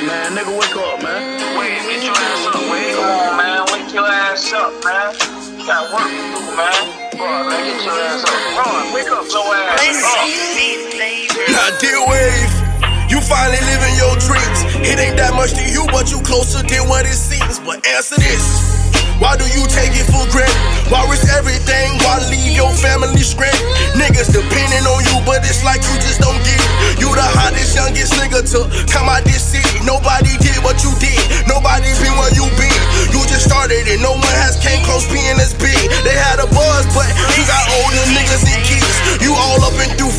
Man, nigga, wake up, man. Wait, get your ass up, wait. Come on, man. Wake your ass up, man. You got work to do, man. Bro, man, get your ass up. Run, wake up your ass up. Now, dear wave, you finally living your dreams. It ain't that much to you, but you closer than what it seems. But answer this. Why do you take it for granted? Why risk everything? Why leave your family stranded? Niggas depending on you, but it's like you just don't get it. You the hottest, youngest nigga to come out this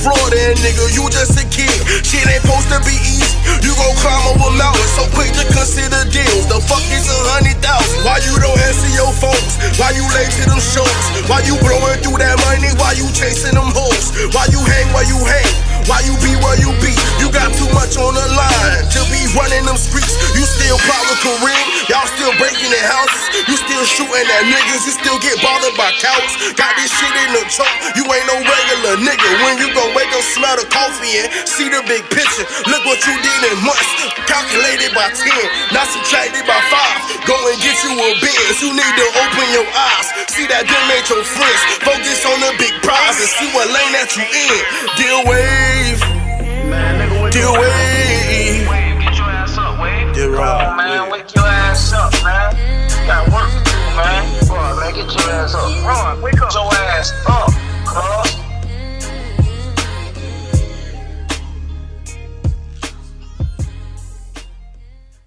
Florida, nigga, you just a kid. Shit ain't supposed to be easy. You gon' climb over mountains, so quick to consider deals. The fuck is a hundred thousand? Why you don't answer your phones? Why you late to them shows? Why you blowing through that money? Why you chasing them hoes? Why you hang where you hang? Why you be where you be? You got too much on the line to be running them streets. You still plot with Kareem, y'all still breaking in houses. You still shooting at niggas, you still get bothered by cowards. Got this shit in the trunk, you ain't no regular nigga. When you gon' smell the coffee and see the big picture. Look what you did in months, calculated by 10, not subtracted by 5. Go and get you a Benz, you need to open your eyes. See that them ain't your friends. Focus on the big prize and see what lane that you in. Deal wave, Man, nigga, wake deal wave. Wave, get your ass up, wave. Yeah, Come right. on, man. Wake your ass up, man. You got work to do, man. Bro, man, get your ass up. Run, wake up your ass up.